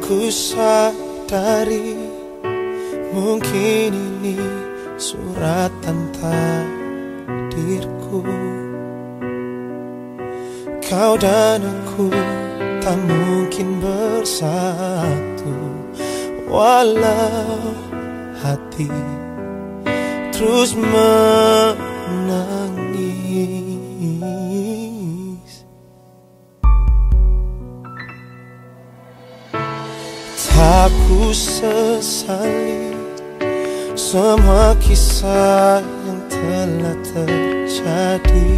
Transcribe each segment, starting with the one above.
ku sadari Mungkin ini suratan takdirku. Kau dan aku tak mungkin bersatu Walau hati terus menangis Tak ku sesali semua kisah yang telah terjadi.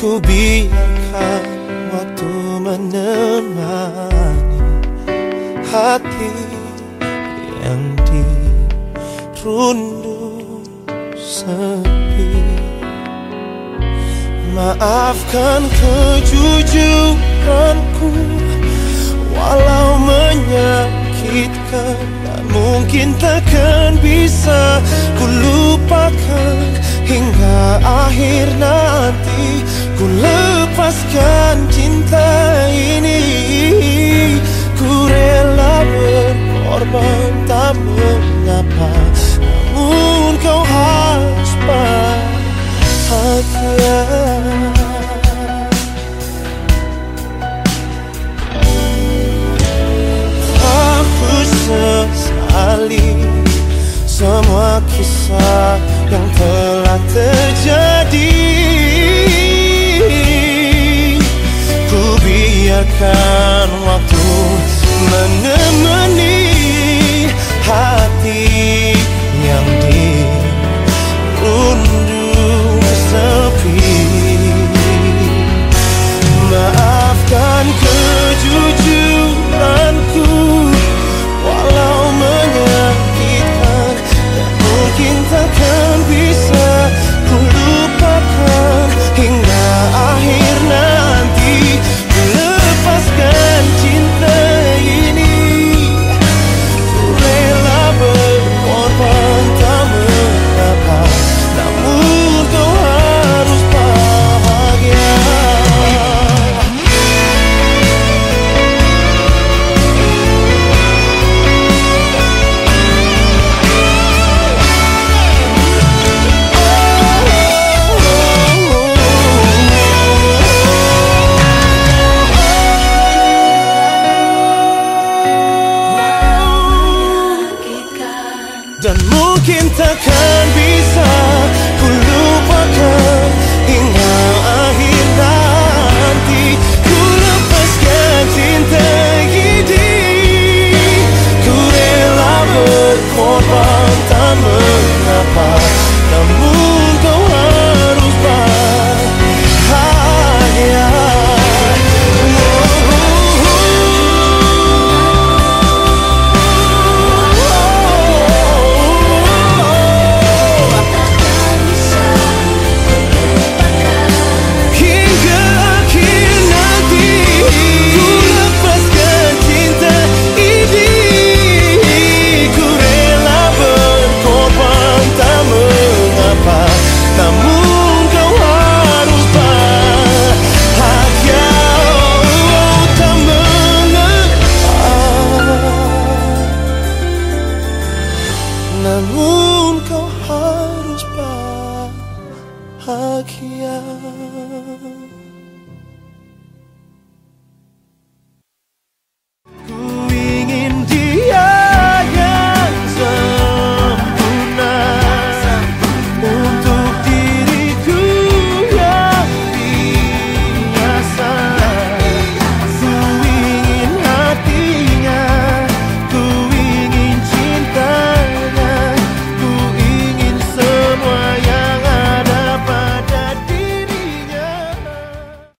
Ku biarkan waktu menemani hati yang dirundung sepi. Maafkan kejujuranku Walau menyakitkan Dan mungkin takkan bisa Ku lupakan hingga akhir nanti. Ku lepaskan cinta ini Ku rela berkorban tak mengapa. Namun kau harus bahagia kisah yang telah terjadi. Ku biarkan waktu menemani Dan mungkin takkan bisa Yeah.